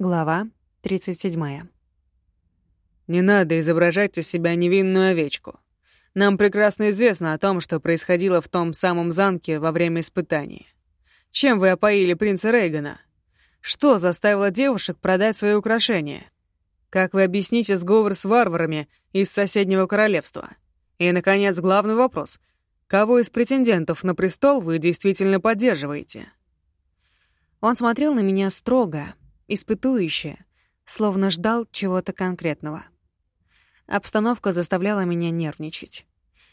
Глава 37. «Не надо изображать из себя невинную овечку. Нам прекрасно известно о том, что происходило в том самом замке во время испытаний. Чем вы опоили принца Рейгана? Что заставило девушек продать свои украшения? Как вы объясните сговор с варварами из соседнего королевства? И, наконец, главный вопрос. Кого из претендентов на престол вы действительно поддерживаете?» Он смотрел на меня строго, испытующе, словно ждал чего-то конкретного. Обстановка заставляла меня нервничать.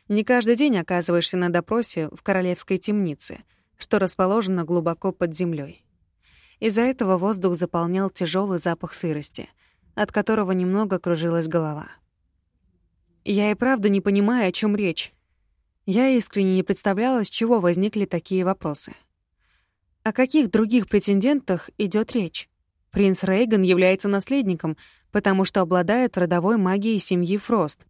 Не каждый день оказываешься на допросе в королевской темнице, что расположено глубоко под землей. Из-за этого воздух заполнял тяжелый запах сырости, от которого немного кружилась голова. Я и правда не понимаю, о чем речь. Я искренне не представляла, с чего возникли такие вопросы. О каких других претендентах идет речь? Принц Рейган является наследником, потому что обладает родовой магией семьи Фрост.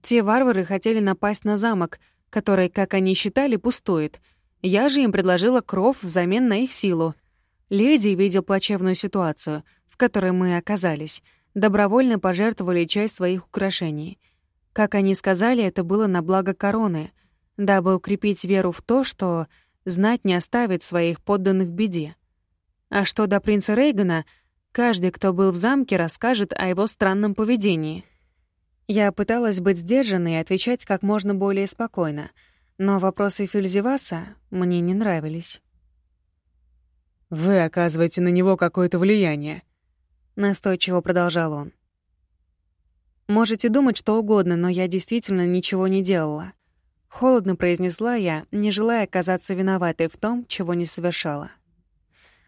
Те варвары хотели напасть на замок, который, как они считали, пустует. Я же им предложила кров взамен на их силу. Леди, видя плачевную ситуацию, в которой мы оказались, добровольно пожертвовали часть своих украшений. Как они сказали, это было на благо короны, дабы укрепить веру в то, что знать не оставит своих подданных в беде. А что до принца Рейгана, каждый, кто был в замке, расскажет о его странном поведении. Я пыталась быть сдержанной и отвечать как можно более спокойно, но вопросы Фельзеваса мне не нравились. «Вы оказываете на него какое-то влияние», — настойчиво продолжал он. «Можете думать что угодно, но я действительно ничего не делала». Холодно произнесла я, не желая казаться виноватой в том, чего не совершала.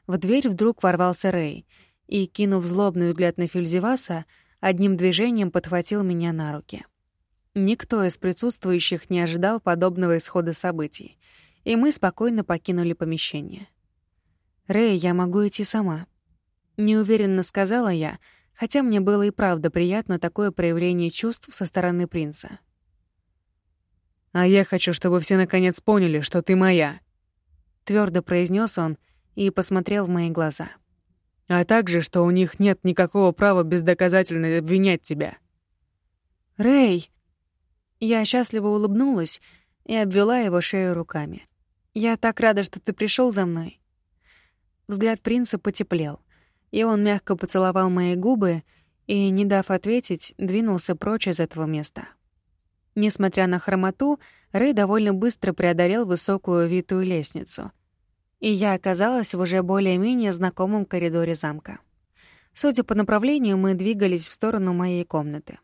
В дверь вдруг ворвался Рэй и, кинув злобный взгляд на Фельзеваса, одним движением подхватил меня на руки. Никто из присутствующих не ожидал подобного исхода событий, и мы спокойно покинули помещение. «Рэй, я могу идти сама», — неуверенно сказала я, хотя мне было и правда приятно такое проявление чувств со стороны принца. «А я хочу, чтобы все наконец поняли, что ты моя», — твердо произнес он, и посмотрел в мои глаза. «А также, что у них нет никакого права бездоказательно обвинять тебя». «Рэй!» Я счастливо улыбнулась и обвела его шею руками. «Я так рада, что ты пришел за мной». Взгляд принца потеплел, и он мягко поцеловал мои губы и, не дав ответить, двинулся прочь из этого места. Несмотря на хромоту, Рэй довольно быстро преодолел высокую витую лестницу, и я оказалась в уже более-менее знакомом коридоре замка. Судя по направлению, мы двигались в сторону моей комнаты.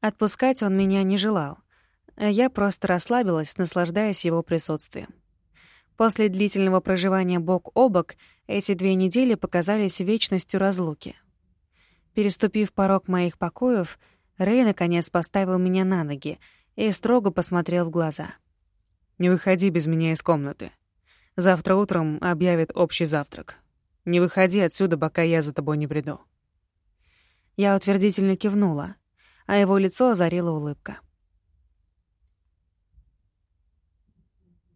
Отпускать он меня не желал. Я просто расслабилась, наслаждаясь его присутствием. После длительного проживания бок о бок эти две недели показались вечностью разлуки. Переступив порог моих покоев, Рэй наконец поставил меня на ноги и строго посмотрел в глаза. «Не выходи без меня из комнаты», Завтра утром объявят общий завтрак. Не выходи отсюда, пока я за тобой не приду». Я утвердительно кивнула, а его лицо озарила улыбка.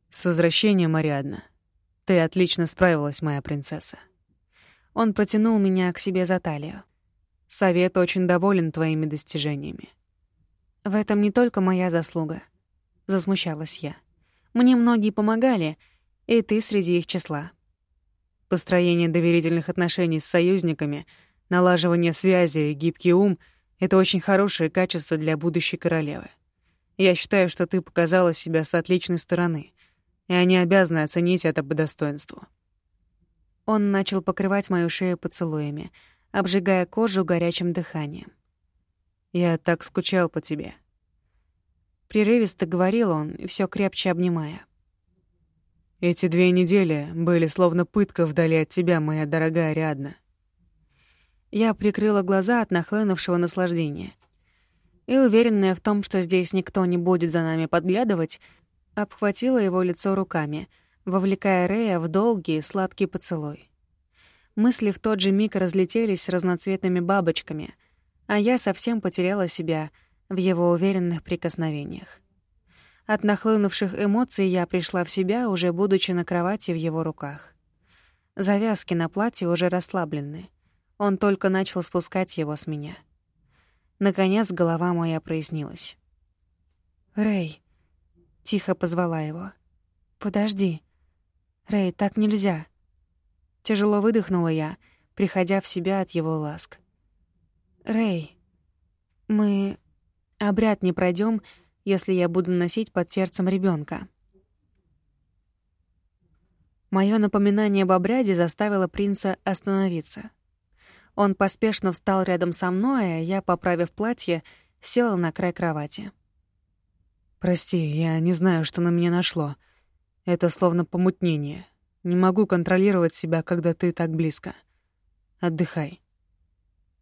«С возвращением, Ариадна. Ты отлично справилась, моя принцесса». Он протянул меня к себе за талию. «Совет очень доволен твоими достижениями». «В этом не только моя заслуга», — засмущалась я. «Мне многие помогали, — и ты среди их числа. Построение доверительных отношений с союзниками, налаживание связи и гибкий ум — это очень хорошее качество для будущей королевы. Я считаю, что ты показала себя с отличной стороны, и они обязаны оценить это по достоинству. Он начал покрывать мою шею поцелуями, обжигая кожу горячим дыханием. «Я так скучал по тебе». Прерывисто говорил он, все крепче обнимая. Эти две недели были словно пытка вдали от тебя, моя дорогая Ариадна. Я прикрыла глаза от нахлынувшего наслаждения. И, уверенная в том, что здесь никто не будет за нами подглядывать, обхватила его лицо руками, вовлекая Рея в долгий сладкий поцелуй. Мысли в тот же миг разлетелись разноцветными бабочками, а я совсем потеряла себя в его уверенных прикосновениях. От нахлынувших эмоций я пришла в себя, уже будучи на кровати в его руках. Завязки на платье уже расслаблены. Он только начал спускать его с меня. Наконец голова моя прояснилась. «Рэй», — тихо позвала его. «Подожди. Рэй, так нельзя». Тяжело выдохнула я, приходя в себя от его ласк. «Рэй, мы обряд не пройдем, если я буду носить под сердцем ребенка. Моё напоминание об обряде заставило принца остановиться. Он поспешно встал рядом со мной, а я, поправив платье, села на край кровати. «Прости, я не знаю, что на меня нашло. Это словно помутнение. Не могу контролировать себя, когда ты так близко. Отдыхай».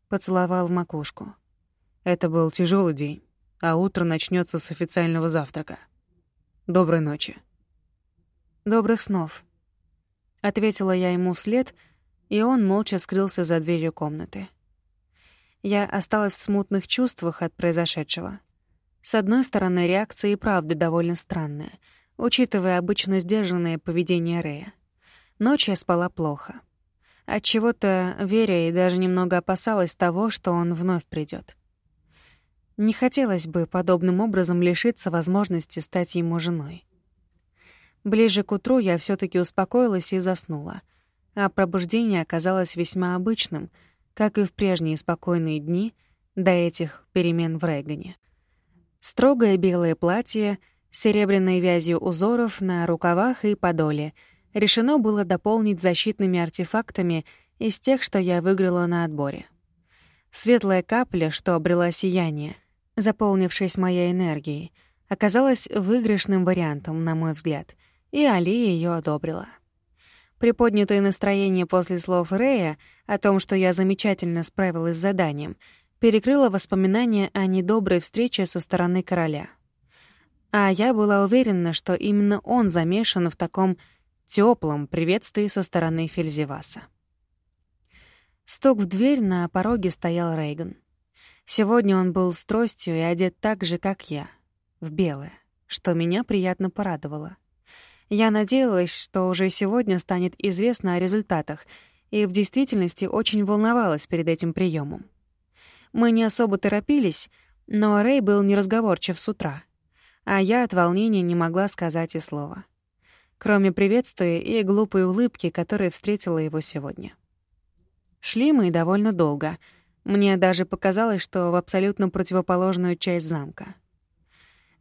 Поцеловал в макушку. Это был тяжелый день, а утро начнется с официального завтрака. Доброй ночи. Добрых снов. Ответила я ему вслед, и он молча скрылся за дверью комнаты. Я осталась в смутных чувствах от произошедшего. С одной стороны, реакция и правда довольно странная, учитывая обычно сдержанное поведение Рэя. Ночь я спала плохо. От чего то веря и даже немного опасалась того, что он вновь придет. Не хотелось бы подобным образом лишиться возможности стать ему женой. Ближе к утру я все таки успокоилась и заснула, а пробуждение оказалось весьма обычным, как и в прежние спокойные дни до этих перемен в Рейгане. Строгое белое платье с серебряной вязью узоров на рукавах и подоле решено было дополнить защитными артефактами из тех, что я выиграла на отборе. Светлая капля, что обрела сияние, заполнившись моей энергией, оказалась выигрышным вариантом, на мой взгляд, и Али ее одобрила. Приподнятое настроение после слов Рея о том, что я замечательно справилась с заданием, перекрыло воспоминания о недоброй встрече со стороны короля. А я была уверена, что именно он замешан в таком теплом приветствии со стороны Фельзеваса. Стук в дверь на пороге стоял Рейган. Сегодня он был с тростью и одет так же, как я, в белое, что меня приятно порадовало. Я надеялась, что уже сегодня станет известно о результатах, и в действительности очень волновалась перед этим приемом. Мы не особо торопились, но Рэй был неразговорчив с утра, а я от волнения не могла сказать и слова. Кроме приветствия и глупой улыбки, которая встретила его сегодня. Шли мы довольно долго — мне даже показалось, что в абсолютно противоположную часть замка.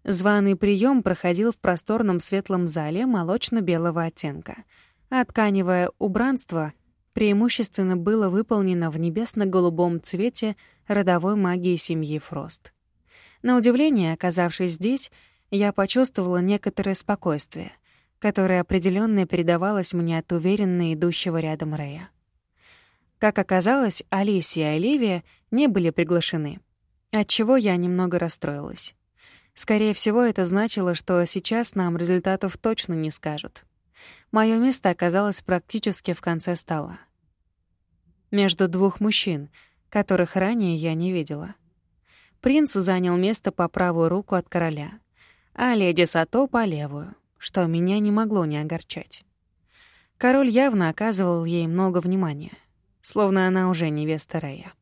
Званый прием проходил в просторном светлом зале молочно-белого оттенка, а тканевое убранство преимущественно было выполнено в небесно-голубом цвете родовой магии семьи Фрост. На удивление, оказавшись здесь, я почувствовала некоторое спокойствие, которое определенно передавалось мне от уверенно идущего рядом Рэя. Как оказалось, Алисия и Оливия не были приглашены, отчего я немного расстроилась. Скорее всего, это значило, что сейчас нам результатов точно не скажут. Моё место оказалось практически в конце стола. Между двух мужчин, которых ранее я не видела. Принц занял место по правую руку от короля, а леди Сато — по левую, что меня не могло не огорчать. Король явно оказывал ей много внимания — словно она уже невеста Рэя.